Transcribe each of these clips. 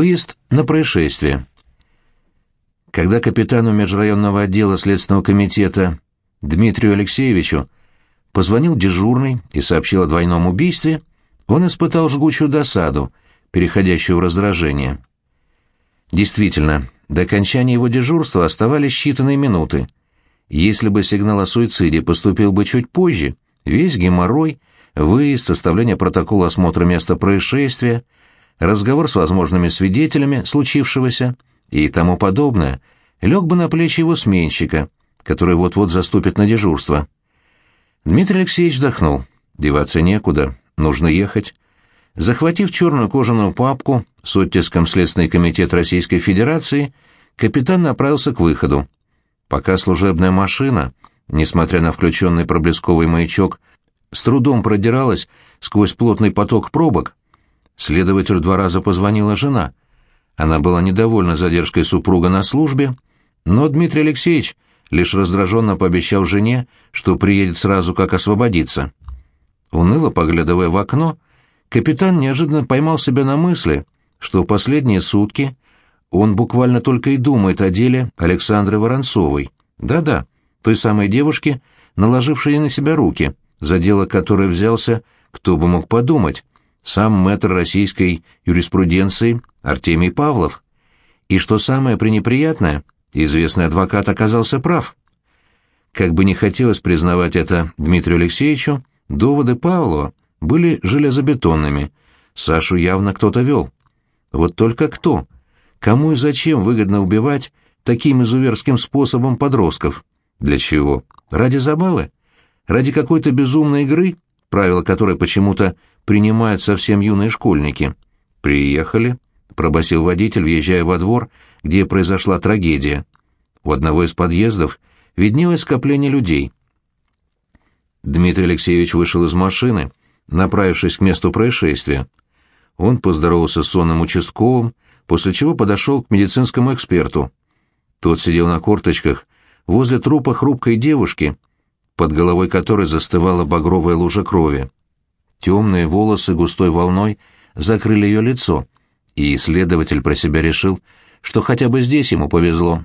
Выезд на происшествие. Когда капитану межрайонного отдела Следственного комитета Дмитрию Алексеевичу позвонил дежурный и сообщил о двойном убийстве, он испытал жгучую досаду, переходящую в раздражение. Действительно, до окончания его дежурства оставались считанные минуты. Если бы сигнал о суициде поступил бы чуть позже, весь геморрой, выезд, составление протокола осмотра места происшествия, разговор с возможными свидетелями случившегося и тому подобное лег бы на плечи его сменщика, который вот-вот заступит на дежурство. Дмитрий Алексеевич вздохнул. Деваться некуда, нужно ехать. Захватив черную кожаную папку с оттиском Следственный комитет Российской Федерации, капитан направился к выходу. Пока служебная машина, несмотря на включенный проблесковый маячок, с трудом продиралась сквозь плотный поток пробок, следователю два раза позвонила жена. Она была недовольна задержкой супруга на службе, но Дмитрий Алексеевич лишь раздраженно пообещал жене, что приедет сразу, как освободиться. Уныло поглядывая в окно, капитан неожиданно поймал себя на мысли, что последние сутки он буквально только и думает о деле Александры Воронцовой. Да-да, той самой девушки, наложившей на себя руки, за дело которое взялся, кто бы мог подумать, сам мэтр российской юриспруденции Артемий Павлов. И что самое пренеприятное, известный адвокат оказался прав. Как бы не хотелось признавать это Дмитрию Алексеевичу, доводы Павлова были железобетонными. Сашу явно кто-то вел. Вот только кто? Кому и зачем выгодно убивать таким изуверским способом подростков? Для чего? Ради забавы? Ради какой-то безумной игры, правила которой почему-то принимают совсем юные школьники? Приехали, пробасил водитель, въезжая во двор, где произошла трагедия. У одного из подъездов виднелось скопление людей. Дмитрий Алексеевич вышел из машины, направившись к месту происшествия. Он поздоровался с сонным участковым, после чего подошел к медицинскому эксперту. Тот сидел на корточках возле трупа хрупкой девушки, под головой которой застывала багровая лужа крови. Темные волосы густой волной закрыли ее лицо, и исследователь про себя решил, что хотя бы здесь ему повезло.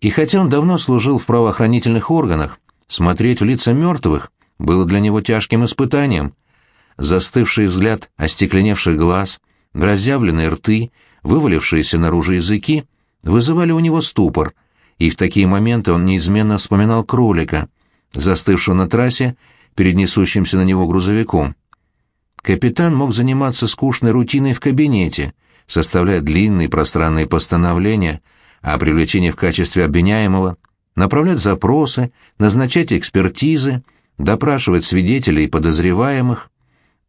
И хотя он давно служил в правоохранительных органах, смотреть в лица мертвых было для него тяжким испытанием — застывший взгляд остекленевших глаз, разъявленные рты, вывалившиеся наружу языки вызывали у него ступор, и в такие моменты он неизменно вспоминал кролика, застывшего на трассе перед несущимся на него грузовиком. Капитан мог заниматься скучной рутиной в кабинете, составляя длинные пространные постановления о привлечении в качестве обвиняемого, направлять запросы, назначать экспертизы, допрашивать свидетелей и подозреваемых,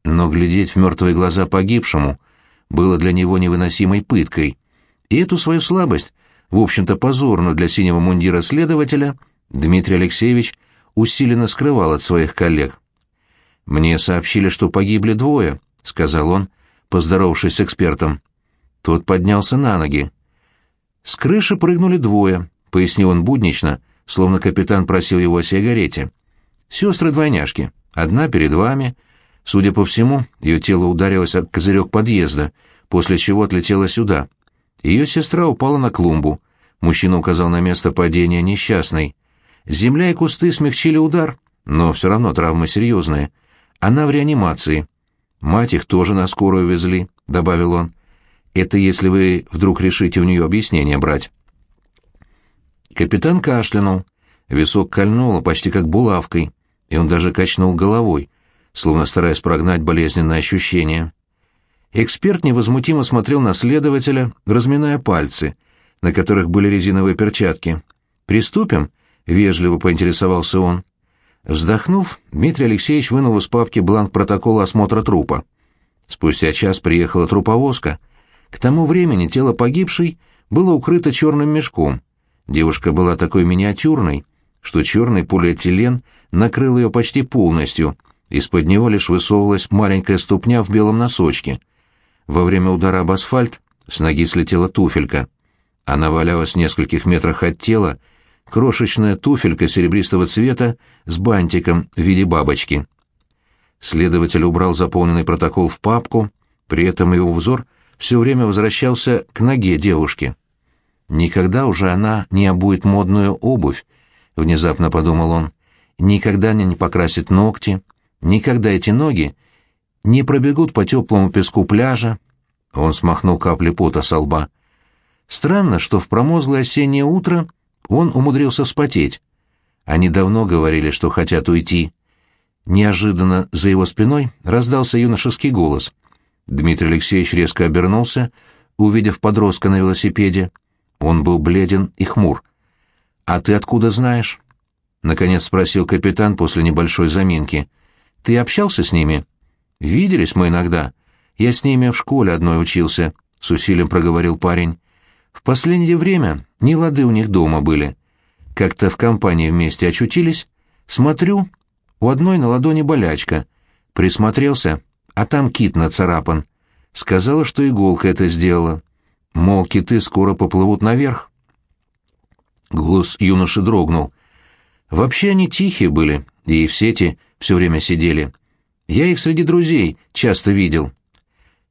но глядеть в мертвые глаза погибшему было для него невыносимой пыткой, и эту свою слабость, в общем-то позорную для синего мундира следователя, Дмитрий Алексеевич усиленно скрывал от своих коллег. «Мне сообщили, что погибли двое», — сказал он, поздоровавшись с экспертом. Тот поднялся на ноги. «С крыши прыгнули двое», — пояснил он буднично, словно капитан просил его о сигарете. «Сестры-двойняшки. Одна перед вами, Судя по всему, ее тело ударилось о козырек подъезда, после чего отлетело сюда. Ее сестра упала на клумбу. Мужчина указал на место падения несчастной. Земля и кусты смягчили удар, но все равно травмы серьезные. Она в реанимации. Мать их тоже на скорую везли, — добавил он. Это если вы вдруг решите у нее объяснение брать. Капитан кашлянул. Висок кольнуло почти как булавкой, и он даже качнул головой, словно стараясь прогнать болезненное ощущение. Эксперт невозмутимо смотрел на следователя, разминая пальцы, на которых были резиновые перчатки. «Приступим?» — вежливо поинтересовался он. Вздохнув, Дмитрий Алексеевич вынул из папки бланк протокола осмотра трупа. Спустя час приехала труповозка. К тому времени тело погибшей было укрыто черным мешком. Девушка была такой миниатюрной, что черный полиэтилен накрыл ее почти полностью, из-под него лишь высовывалась маленькая ступня в белом носочке. Во время удара об асфальт с ноги слетела туфелька. Она валялась в нескольких метрах от тела, крошечная туфелька серебристого цвета с бантиком в виде бабочки. Следователь убрал заполненный протокол в папку, при этом его взор все время возвращался к ноге девушки. «Никогда уже она не обует модную обувь», — внезапно подумал он. «Никогда не покрасит ногти, никогда эти ноги не пробегут по теплому песку пляжа». Он смахнул капли пота со лба. Странно, что в промозглое осеннее утро он умудрился вспотеть. Они давно говорили, что хотят уйти. Неожиданно за его спиной раздался юношеский голос. Дмитрий Алексеевич резко обернулся, увидев подростка на велосипеде. Он был бледен и хмур. «А ты откуда знаешь?» — наконец спросил капитан после небольшой заминки. «Ты общался с ними?» «Виделись мы иногда. Я с ними в школе одной учился», — с усилием проговорил парень. «В последнее время не лады у них дома были. Как-то в компании вместе очутились. Смотрю, у одной на ладони болячка. Присмотрелся, а там кит нацарапан. Сказала, что иголка это сделала. Мол, киты скоро поплывут наверх. Голос юноши дрогнул. Вообще они тихие были, и в сети все время сидели. Я их среди друзей часто видел.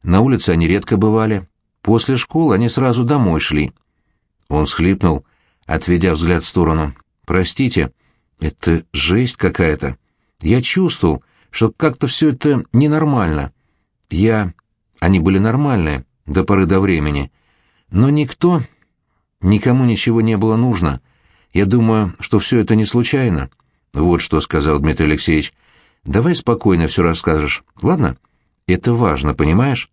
На улице они редко бывали. После школы они сразу домой шли. Он схлипнул, отведя взгляд в сторону. «Простите, это жесть какая-то. Я чувствовал, что как-то все это ненормально. Я... Они были нормальные, до поры до времени. Но никто... Никому ничего не было нужно. Я думаю, что все это не случайно. Вот что сказал Дмитрий Алексеевич. Давай спокойно все расскажешь, ладно? Это важно, понимаешь?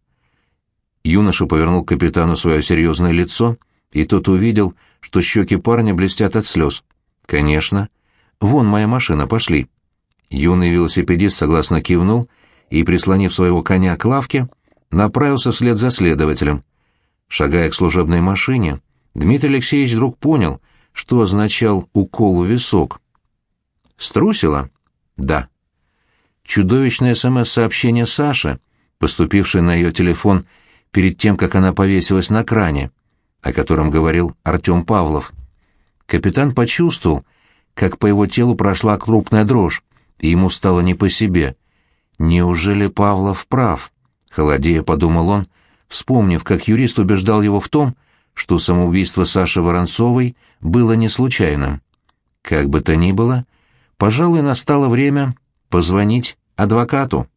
Юноша повернул капитану свое серьезное лицо, и тот увидел, что щеки парня блестят от слез. «Конечно. Вон моя машина, пошли». Юный велосипедист согласно кивнул и, прислонив своего коня к лавке, направился вслед за следователем. Шагая к служебной машине, Дмитрий Алексеевич вдруг понял, что означал укол в висок. «Струсила?» «Да». Чудовищное СМС-сообщение Саши, поступившее на ее телефон перед тем, как она повесилась на кране, о котором говорил Артем Павлов. Капитан почувствовал, как по его телу прошла крупная дрожь, и ему стало не по себе. «Неужели Павлов прав?» — холодея подумал он, вспомнив, как юрист убеждал его в том, что самоубийство Саши Воронцовой было не случайным. Как бы то ни было, пожалуй, настало время позвонить адвокату.